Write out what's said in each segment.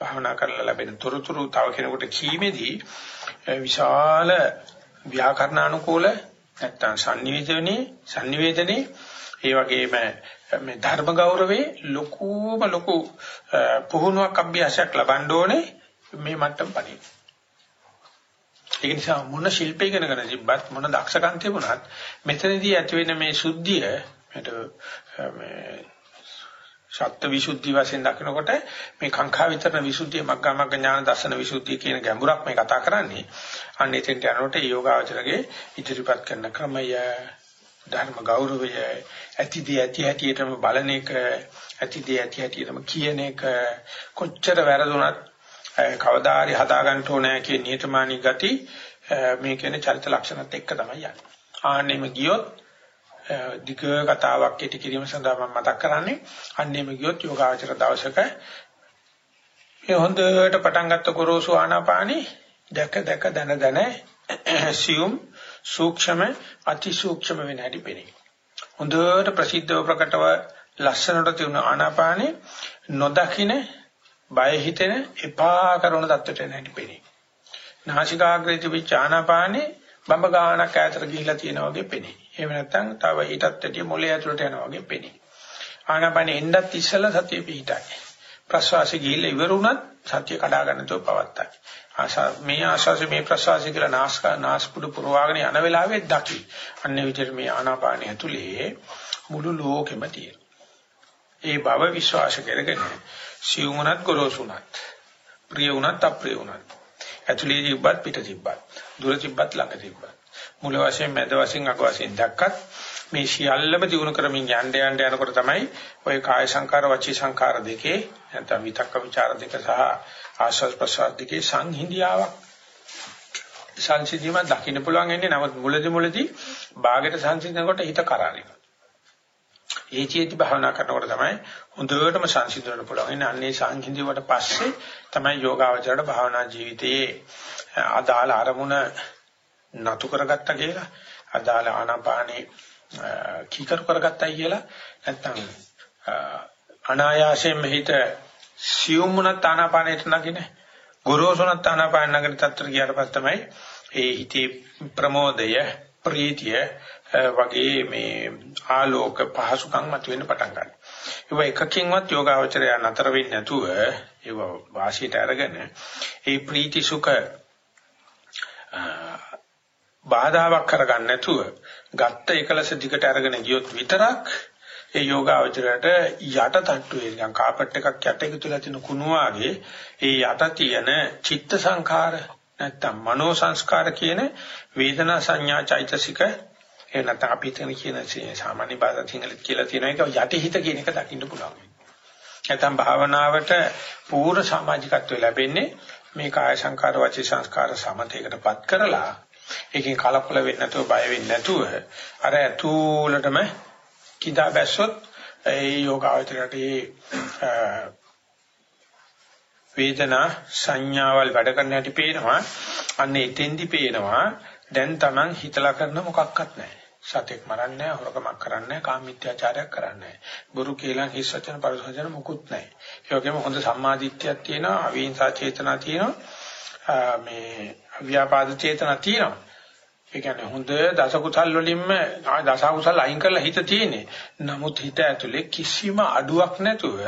භාවනා කරලා ලැබෙන තොරතුරු තව කෙනෙකුට කීමේදී විශාල ව්‍යාකරණානුකූල නැත්තම් sannivedanaye sannivedanaye ඒ වගේම මේ ධර්ම ගෞරවේ ලොකුම ලොකු පුහුණුවක් අභ්‍යාසයක් ලබන්න ඕනේ මේ මට්ටම පණින්න. ඒක නිසා මොන ශිල්ප ඉගෙනගෙන තිබ්බත් මොන දක්ෂකම් තිබුණත් මෙතනදී ඇති වෙන මේ සුද්ධිය මට මේ සත්ත්ව විසුද්ධි වශයෙන් දකිනකොට මේ කාංකා විතරන විසුද්ධිය මග්ගා මග්ග ඥාන දර්ශන විසුද්ධිය කියන ගැඹුරක් මේ කතා කරන්නේ. අන්න එතෙන්ට යනකොට යෝගාචරගේ ඉදිරිපත් කරන ක්‍රමය ධර්ම ගෞරවය ඇතිදී ඇති හැටියටම බලන එක ඇතිදී ඇති හැටියටම කියන එක කොච්චර වැරදුනත් කවදා හරි හදා ගන්න ඕනේ කියන නියතමානී ගති මේ කියන චරිත ලක්ෂණත් එක්ක තමයි යන්නේ. ආන්නෙම ගියොත් ධික කතාවක් කෙටි කිරීම සඳහා මම මතක් කරන්නේ අන්නේම ගියොත් යෝගාචර දවසක මේ හොඳට පටන් ගත්ත ගොරෝසු ආනාපානි දැක දැක දන දන සියුම් සූක්ෂම අති සූක්ෂම වෙන හැටි පෙනේ. හොඳට ප්‍රසිද්ධව ප්‍රකටව ලස්සනට තියුණ ආනාපානෙ නොදකින බය හිතෙන එපා කරන தත්ත්වයට එන හැටි පෙනේ. නාසිකාග්‍රේ තිබිච්ච ආනාපානෙ බඹ ගානක් ඈතට ගිහිලා තියෙනා වගේ පෙනේ. එහෙම නැත්නම් තව ඊටත් වැඩිය මොලේ ඇතුළට යනවා වගේ පෙනේ. ආනාපානෙ එන්නත් ඉස්සෙල්ලා සතිය පිහිටයි. ප්‍රශ්වාසය ගිහිල්ලා ඉවර වුණත් සතිය කඩා ගන්නතෝ පවත්තයි. ආශා මේ ආශාසෙ මේ ප්‍රශ්වාසය කියලා නාස්ක නාස්පුඩු පුරවාගෙන යන වෙලාවේ දකි. අන්නේ විදිහට මේ ආනාපානය ඇතුලේ මුළු ලෝකෙම තියෙනවා. ඒ බව විශ්වාස කරගෙන සියුමුණත් ගොරෝසුණත් ප්‍රිය වුණත් අප්‍රිය වුණත් ඇතුලේ තිබ්බත් පිට තිබ්බත් දුර තිබ්බත් ළඟ තිබ්බත් මුල වශයෙන් මැද වශයෙන් අග වශයෙන් දැක්කත් මේ සියල්ලම දිනු කරමින් යන්න යන්න යනකොට තමයි ওই කාය සංකාර වචී සංකාර දෙකේ නැත්නම් විතක්ක ਵਿਚාර දෙක සහ ආශ්වාස ප්‍රශ්වාස දෙකේ සංහිඳියාවක් සංසිඳීම දකින්න පුළුවන් වෙන්නේ නමුත් මුලදි මුලදි බාගෙට සංසිඳනකොට හිත කරාරිනවා. ඒ චේති භාවනා කරනකොට තමයි හොඳටම සංසිඳනට පුළුවන්. එන්නේ අන්නේ සංහිඳීමට පස්සේ තමයි යෝගාවචරණ භාවනා ජීවිතයේ අදාළ අරමුණ නතු කරගත්තා කියලා අදාළ ආනාපානේ කීකරු කරගත්තයි කියලා නැත්තම් අනායාසයෙන් හිත සියුම්ුණත් ආනාපානයට නගින ගොරෝසුණත් ආනාපාන නගින තත්තර ගියාට පස්සේ තමයි ඒ හිතේ ප්‍රමෝදය ප්‍රීතිය වගේ මේ ආලෝක පහසුකම් මතුවෙන්න පටන් ගන්නවා. ඒක එකකින්වත් යෝගාවචරය නතර වෙන්නේ නැතුව ඒව වාසියට අරගෙන ඒ ප්‍රීති සුඛ බාධාවක් කරගන්න නැතුව ගත්ත එකලස දිගට අරගෙන ගියොත් විතරක් ඒ යෝගාවචරයට යට තට්ටුවේ නිකන් කාපට් එකක් යට එකතුලා තියෙන කුණු වාගේ ඒ යට තියෙන චිත්ත සංඛාර නැත්තම් මනෝ සංස්කාර කියන වේදනා සංඥා චෛතසික ඒ නැත්නම් අපි හිතන කියන සාමාන්‍ය භාෂා සිංහලෙත් කියලා තියෙන එක යටිහිත කියන එක දකින්න පුළුවන්. නැත්නම් භාවනාවට පූර්ණ සමාජිකත්වය ලැබෙන්නේ මේ කාය සංකාර වචී සංස්කාර සමතේකටපත් කරලා ඒකෙන් කලකොල වෙන්නේ නැතුව බය වෙන්නේ නැතුව අර ඇතුළටම කිදා බැස්සොත් ඒ යෝගාවචරයට ඒ වේදනා සංඥාවල් වැඩ කරන්න හැටි පේනවා. අන්න එතෙන්දි පේනවා දැන් Taman හිතලා කරන මොකක්වත් නැහැ. සතෙක් මරන්නේ නැහැ හොරකමක් කරන්නේ නැහැ කාමීත්‍යාචාරයක් කරන්නේ නැහැ. බුරු කියලා හිස් වචන පරිස වචන මුකුත් නැහැ. ඒ වගේම හොඳ සම්මාදිට්ඨියක් තියෙනවා අවිහිංසා චේතනා තියෙනවා. මේ අව්‍යාපාද චේතනා තියෙනවා. ඒ කියන්නේ හොඳ දස කුසල් වලින්ම දස කුසල් අයින් කරලා හිත තියෙන්නේ. නමුත් හිත ඇතුලේ කිසිම අඩුවක් නැතුව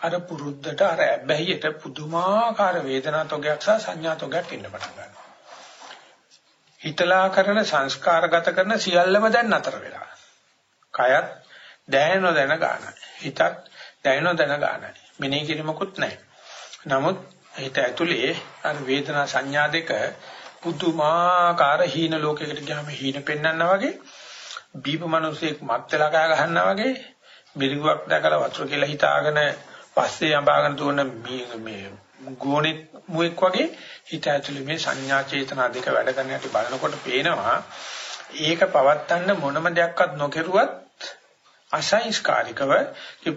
අර පුරුද්දට අර ඇබ්බැහියට පුදුමාකාර වේදනා තොගයක් සහ සංඥා තොගයක් ඉන්න පටන් ගන්නවා. හිතලා කරන සංස්කාරගත කරන සියල්ලම දැන් නතර වෙලා. කයත් දැනෙන දැන ගන්නයි. හිතත් දැනෙන දැන ගන්නයි. මෙනෙහි කිරීමකුත් නැහැ. නමුත් හිත ඇතුලේ අර වේදනා සංඥා දෙක පුදුමාකාර හීන ලෝකයකට ගියාම හීන පෙන්වන්නා වගේ බීප මිනිසෙක් මත් වෙලා කෑ ගහන්නා වගේ මිරිඟුවක් දැකලා වතුර කියලා හිතාගෙන පස්සේ අඹාගෙන දුවන මේ ගෝණෙක් මුවෙක් වගේ හිත ඇතුලේ මේ සංඥා චේතනා දෙක වැඩ කරන හැටි බලනකොට පේනවා ඒක පවත්තන්න මොනම දෙයක්වත් නොකරුවත් අසංස්කාරිකව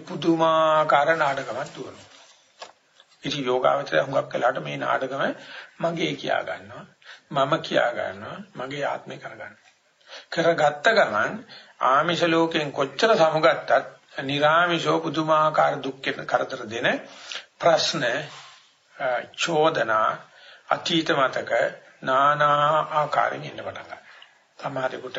පුදුමාකාර 나ඩකමක් දුවනවා ඉතින් යෝගාවචරය හුඟක් කළාට මේ නාටකම මගේ කියා ගන්නවා. මම කියා ගන්නවා. මගේ ආත්මේ කරගන්න. කරගත්ත ගමන් ආමිෂ ලෝකෙන් කොච්චර සමුගත්තත් නිර්ආමිෂෝ පුදුමාකාර දුක්ඛෙන් කරදර දෙන ප්‍රශ්න චෝදනා අතීත මතක නානා ආකාරයෙන් එන්න පටන් ගන්නවා. සමහරෙකුට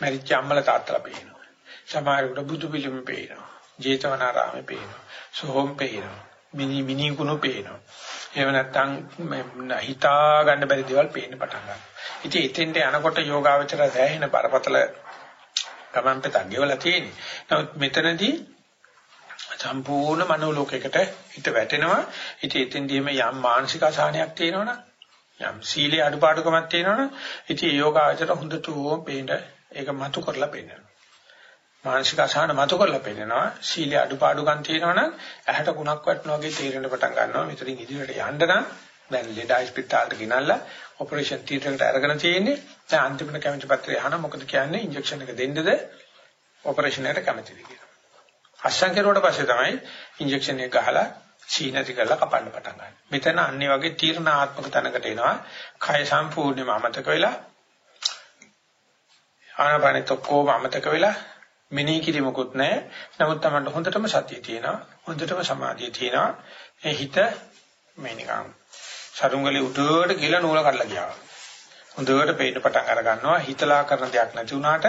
මරිච්ච අම්මල තාත්තලා පේනවා. සමහරෙකුට බුදු පිළිම පේනවා. ජේතවනාරාමේ පේනවා. සෝම් පේනවා. මිනි මිනි කුණු පේනවා. එහෙම නැත්නම් හිතා ගන්න බැරි දේවල් පේන්න පටන් ගන්නවා. ඉතින් එතෙන්ට යනකොට යෝගාවචර දැහැෙන බරපතල ගමන් පෙතක් ගෙවලා තියෙන්නේ. නමුත් මෙතනදී සම්පූර්ණ මනෝලෝකයකට හිත වැටෙනවා. ඉතින් එතෙන්දීම යම් මානසික අසහනයක් තියෙනවනම් යම් සීලේ අඩුපාඩුකමක් තියෙනවනම් ඉතින් යෝගාචර හොඳට ඕම් පේන්න ඒක මතු කරලා පෙන්නනවා. මානසික අසහන මතු කරලා පෙන්නනවා. සීලේ අඩුපාඩුකම් තියෙනවනම් ඇහැට කුණක් වටනවා වගේ තේරෙන්න පටන් ගන්නවා. මෙතනින් ඉදිරියට යන්න නම් දැන් ලෙඩ ස්පිටාලට ගෙනල්ලා ඔපරේෂන් තියටර් එකට අරගෙන තියෙන්නේ. දැන් අන්තිමට කැමති පත්‍රය අහන මොකද කියන්නේ ඉන්ජෙක්ෂන් එක දෙන්නද ඔපරේෂන් එකට කැමතිද කියලා. අස්සන් කෙරුවට පස්සේ තමයි ඉන්ජෙක්ෂන් එක ගහලා සීනති කරලා කපන්න පටන් ගන්න. මෙතන අන්නේ වගේ තීර්ණාත්මක තැනකට එනවා. කය සම්පූර්ණයෙන්ම අමතක වෙලා ආනාපානෙත් ඔක්කොම අමතක වෙලා මෙනෙහි කිරීමකුත් නැහැ. නමුත් Tamanට හොඳටම සතිය තියෙනවා. හොඳටම සමාධිය තියෙනවා. ඒ හිත මේ නිකන් සරුංගලේ උඩට ගිහලා නූල කඩලා ගියා. හොඳට පේන්න පටන් අර ගන්නවා. හිතලා කරන දෙයක් නැති වුණාට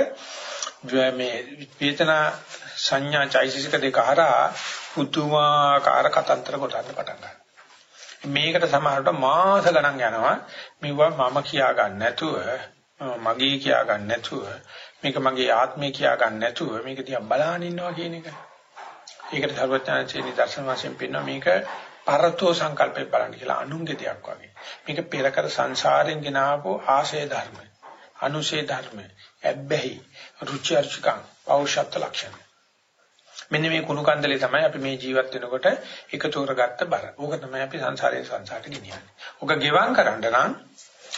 මේ වේදනා සංඥා චෛතසික දෙක හරහා පුදුමාකාර කතන්තර කොටන්න පටන් ගන්නවා. මේකට සමහරවිට මාස ගණන් යනවා. මෙවුවා මම කියා ගන්න නැතුව මගේ කියා ගන්න නැතුව මේක මගේ ආත්මය කියා ගන්න නැතුව මේක දිහා බලාගෙන ඉන්නවා කියන එක. ඒකට සර්වඥාන්සේ නිදර්ශන වශයෙන් පෙන්වනවා මේක පරතෝ සංකල්පේ බලන්න කියලා අනුන්ගේ දෙයක් වගේ. මේක පෙර කර සංසාරෙන් ගෙන ආපු ආශය ධර්ම, අනුශේ ධර්ම, ඇබ්බැහි, රුචි අරුචිකං, පෞෂත්ව ලක්ෂණ. මෙන්න මේ කුණු කන්දලේ තමයි අපි මේ ජීවත් වෙනකොට එකතු කරගත්ත බර. ඕක තමයි අපි සංසාරයෙන් සංසාරට ගෙනියන්නේ. ඕක ගෙවම් කරන්න නම්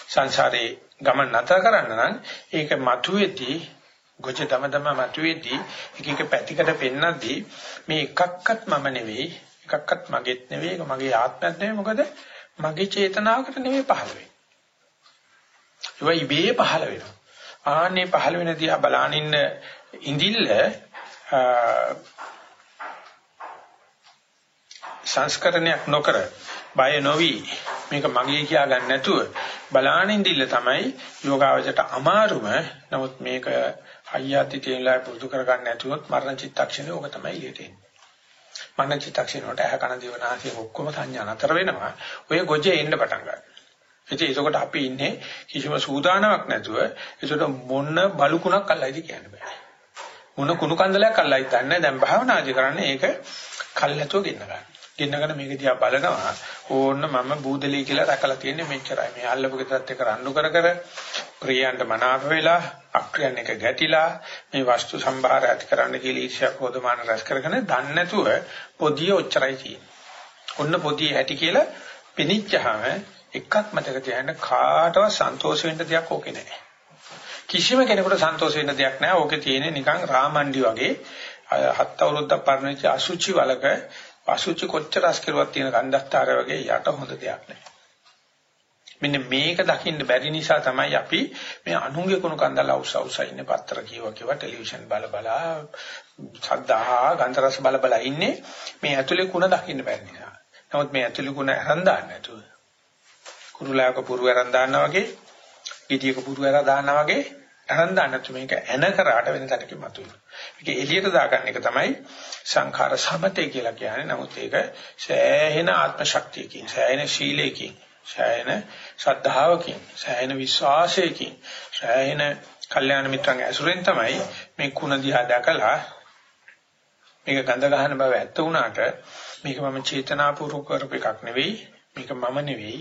සංසාරේ ගමන් නැතර කරන්න නම් ඒක මතුවේදී ගොජ දම දම මතුවේදී එක එක පැතිකඩ පෙන්නද්දී මේ එකක්වත් මම නෙවෙයි එකක්වත් මගේත් නෙවෙයි ඒක මගේ ආත්මයක් නෙවෙයි මොකද මගේ චේතනාවකට නෙවෙයි පහළ වෙන්නේ. ඒවා ඉබේ පහළ වෙනවා. ආන්නේ පහළ වෙන දිහා බලාන ඉන්න ඉඳිල්ල සංස්කරණයක් නොකර බය නොවි මේක මගේ කියා ගන්න නැතුව බලාන ඉඳිල්ල තමයි යෝගාවචරයට අමාරුම. නමුත් මේක හයියති තේලා පුරුදු කර ගන්න නැතුවොත් මරණ චිත්තක්ෂණය ඕක තමයි එළියට එන්නේ මරණ චිත්තක්ෂණ වලට ඇහ කන දිව නාසය ඔක්කොම සංඥා නතර වෙනවා. ඔය ගොජේ එන්න පටන් ගන්නවා. ඉතින් ඒකකොට අපි ඉන්නේ කිසිම සූදානමක් නැතුව ඒකට මොන බලුකුණක් අල්ලයිද කියන්න බෑ. මොන කුණු කන්දලයක් අල්ලයි දන්නේ දැන් භාවනාදි කරන්නේ ඒක කල්ැතුව ගෙන්න ගන්න. ගෙන්නගෙන මේක දිහා බලනවා ඕන්න මම බූදලී කියලා රැකලා තියෙන්නේ මෙච්චරයි. මේ අල්ලපු ගෙදරත් එක රණ්ඩු කර කර ප්‍රියයන්ට මනාප වෙලා අක්‍රියන් එක ගැටිලා මේ වස්තු සම්භාර ඇති කරන්න කියලා ඊර්ෂ්‍යා ක්‍රෝධමාන රැස් කරගෙන දන්නේ නැතුව පොදිය ඔච්චරයි තියෙන්නේ. ඔන්න පොදිය ඇති කියලා පිනිච්චහම එකක් මතක තියාගන්න කාටවත් සන්තෝෂ වෙන්න දෙයක් ඕකේ නැහැ. කිසිම කෙනෙකුට සන්තෝෂ වෙන්න දෙයක් නැහැ. ඕකේ තියෙන්නේ නිකන් රාමණ්ඩි වගේ හත් අවුරුද්දක් පරණච්ච අසුචි වලක අසුචි කොච්චර රස කෙරුවක් තියෙන කන්දස්තරය වගේ යට හොඳ දෙයක් නැහැ. මෙන්න මේක දකින්න බැරි නිසා තමයි අපි මේ අනුන්ගේ කුණු කන්දල අවුස් අවුස් ඉන්නේ පත්‍ර කියව කියව ටෙලිවිෂන් බල බල සද්දා ගන්ධ රස බල බල ඉන්නේ මේ ඇතුලේ කුණ දකින්න බැරි නිසා. නමුත් මේ ඇතුලේ කුණ අරන් දාන්න නැතුව කුරුලායක පුරු අරන් දාන්නා වගේ ගෙඩියක පුරු අරන් දාන්නා වගේ අරන් දාන්නත් මේක එන කරාට වෙන තැනකින් මතුවෙනවා. මේක එළියට දාගන්න එක තමයි සංඛාර සමතේ කියලා කියන්නේ. නමුත් ඒක සෑහෙන ආත්ම ශක්තියකින්, සෑහෙන ශීලයකින්, සෑහෙන ශ්‍රද්ධාවකින්, සෑහෙන විශ්වාසයකින්, සෑහෙන කල්යාණ මිත්‍රන් ඇසුරෙන් තමයි මේ කුණ දිහා දැකලා මේක ගඳ ගන්න බව ඇත්ත වුණාට මේක මම චේතනාපූර්වක කරපු එකක් නෙවෙයි මේක මම නෙවෙයි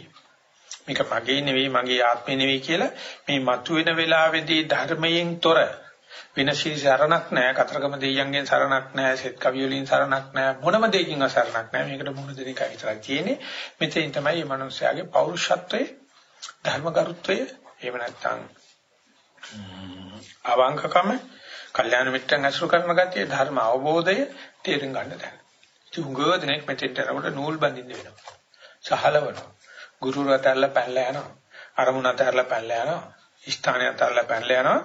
මේක මගේ නෙවෙයි මගේ ආත්මේ නෙවෙයි කියලා මේ මතුවෙන වෙලාවේදී ධර්මයෙන් තොර වෙන ශීසරණක් නැහැ කතරගම දෙයියන්ගෙන් සරණක් නැහැ සෙත් කවි වලින් සරණක් නැහැ මොනම දෙයකින් සරණක් නැහැ මේකට මොන දෙයක් විතරක් තියෙන්නේ මෙතෙන් තමයි මේ මිනිස්යාගේ පෞරුෂත්වය ධර්මගරුත්වය එහෙම නැත්නම් අවංකකම කල්යාණ මිත්‍රන් අසුර කරන ගතිය ධර්ම අවබෝධය තේරුම් ගන්න දැන. ඉතින් උගව දෙනෙක් මෙතෙන්ට යනකොට නූල් බඳින්න වෙනවා. සහලවනවා. ගුරු රටල්ලා පැනලා යනවා. අරමුණ අතහැරලා පැනලා යනවා. ස්ථානය අතහැරලා පැනලා යනවා.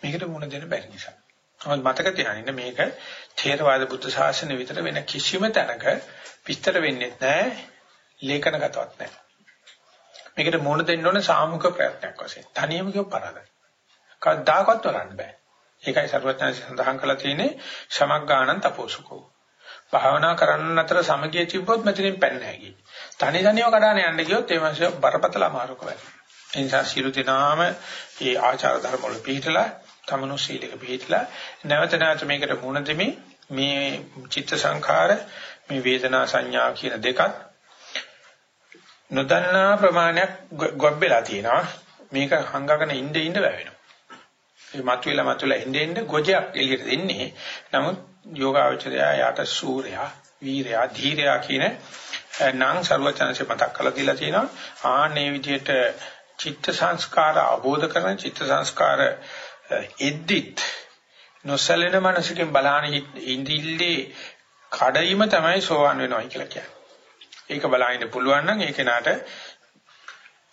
මේකට මුණ දෙන්න බැරි නිසා. මොකද මතක තියාගන්න මේක ථේරවාද බුද්ධ ශාසනය විතර වෙන කිසිම තැනක විස්තර වෙන්නේ නැහැ. ලේඛනගතවත් නැහැ. මේකට මොන දෙන්න ඕනේ සාමූහික ප්‍රයත්නයක් වශයෙන්. තනියම කියව පරාදයි. කවදාකවත් වරන්න බෑ. ඒකයි සර්වඥාන්සේ සඳහන් කළා තියෙන්නේ සමග්ගාණන් තපෝසුකෝ. භාවනා කරන්න අතර සමගිය තිබ්බොත් මෙතනින් පැන්න හැකියි. තනි තනියම කඩාන යන්න ගියොත් ඒ මාසය බරපතල අමාරුක වෙනවා. ඒ නිසා සියලු දෙනාම මේ ආචාර ධර්ම වල පිළිහිටලා තමනු සීලක පිළිහිටලා නැවත නැවත මේකට මුණ දෙමින් මේ චිත්ත සංඛාර මේ වේදනා සංඥා කියන දෙකත් නොදන්නා ප්‍රමාණයක් ගොබ්බෙලා තියෙනවා. මේක හංගගෙන ඉඳ ඉඳ වැවෙනවා. මේ මතුවෙලා මතුවෙලා ඉඳ ඉඳ ගොජයක් එළියට දෙන්නේ. නමුත් යෝගාවචරයා යාට සූර්යා වීරයා ධීරයා කියන නම් ਸਰවචනසේ මතක් කරලා දීලා තියෙනවා ආන්නේ විදිහට චිත්ත සංස්කාර අවබෝධ කරන චිත්ත සංස්කාර එද්දිත් නොසැලෙන මනසකින් බලහන් ඉඳිල්ලේ කඩයිම තමයි සෝවන් වෙනවා කියලා කියන්නේ. ඒක බලහින්න පුළුවන් නම් ඒ කෙනාට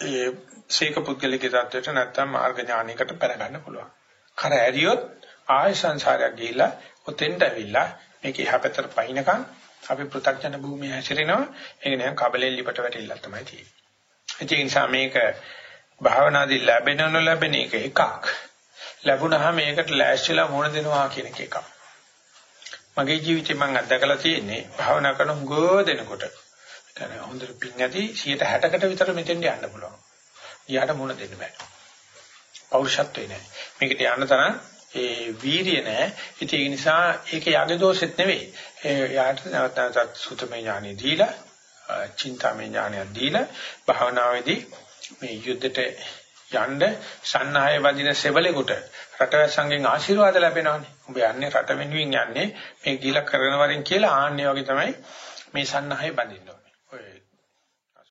ඒ සීක පුද්ගලිකී தත්වයට නැත්තම් මාර්ග ඥානයකට පෙරගන්න පුළුවන්. කර ඇරියොත් ආය සංසාරයක් ගිහිලා ඔතෙන්ට ඇවිල්ලා මේක එහා පැත්තට පයින්නකම් අපි පෘථග්ජන භූමිය හැසිරෙනවා. ඒක නිකන් කබලෙන් ලිපට වැටිලා තමයි තියෙන්නේ. ඒ නිසා මේක භාවනාදී ලැබෙන නොලැබෙන එක එකක්. ලැබුණාම මේකට ලෑස්තිලා මුණ දෙනවා කියන එක එකක්. මගේ ජීවිතේ මම අත්දකලා තියෙන්නේ භාවනා කරන හුඟ දෙනකොට. يعني හොඳට පිං ඇති 160කට විතර මෙතෙන්ට යන්න පුළුවන්. ඊට මුණ දෙන්න බෑ. පෞරුෂත්වේ නෑ. මේකට යන්න තරම් ඒ වීරිය නෑ. ඉතින් ඒ නිසා ඒක යගේ දෝෂෙත් නෙවෙයි. ඒ යාට නැවත නැවතත් සුතමේ ඥානෙ දීලා, චින්තාමේ ඥානය දීලා භාවනාවේදී මේ යුද්ධයට යන්න සන්නාය වදින සෙවලෙකුට රටවැස්සන්ගෙන් ආශිර්වාද ලැබෙනවානේ. උඹ යන්නේ රට වෙනුවෙන් යන්නේ මේ ගිල කරන වරින් කියලා ආන්නේ වගේ තමයි මේ සන්නාහය බඳින්න